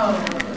Oh.